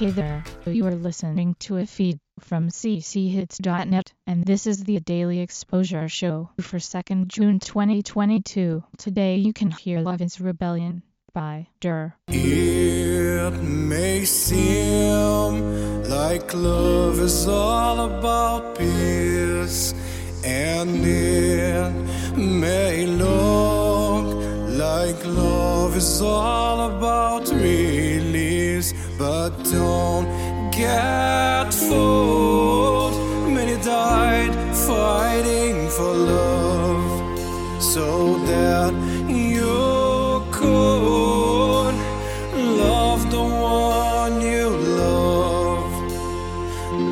Hey there, you are listening to a feed from cchits.net, and this is the Daily Exposure Show for 2nd June 2022. Today you can hear Love is Rebellion by Dur. It may seem like love is all about peace, and it may look like love is all about release, but don't get fooled. Many died fighting for love, so that you could love the one you love.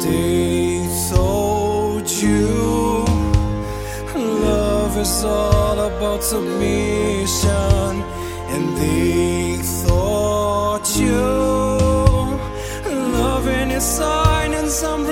They told you love is all about submission, and they thought you sign and some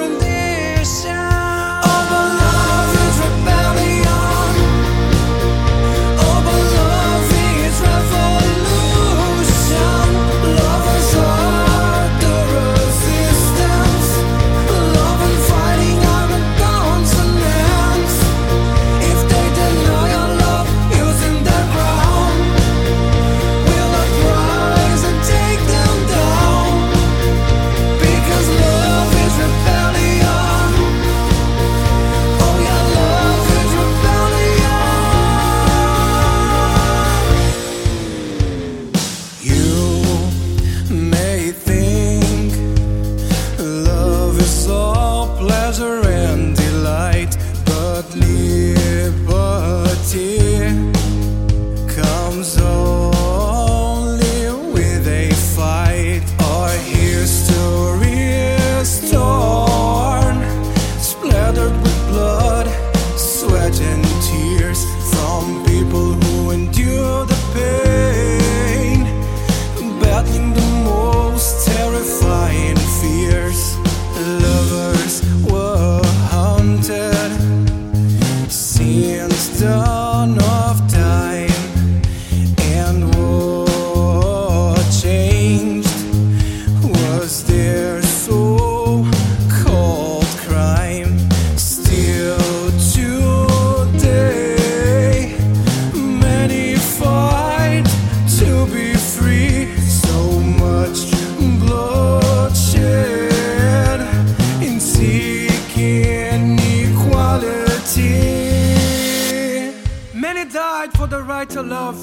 died for the right to love.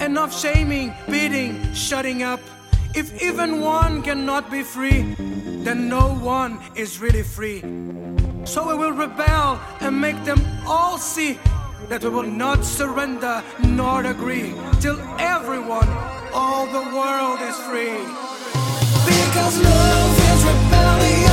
Enough shaming, beating, shutting up. If even one cannot be free, then no one is really free. So we will rebel and make them all see that we will not surrender nor agree till everyone, all the world is free. Because love is rebellion.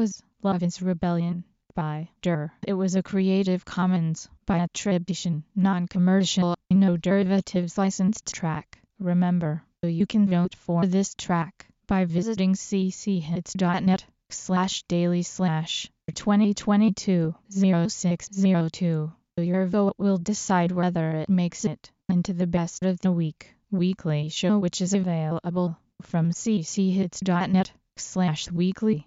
Was Love is Rebellion by Dur. It was a Creative Commons by attribution, non-commercial, no derivatives licensed track. Remember, you can vote for this track by visiting cchits.net slash daily slash 2022 0602. Your vote will decide whether it makes it into the best of the week weekly show which is available from cchits.net slash weekly.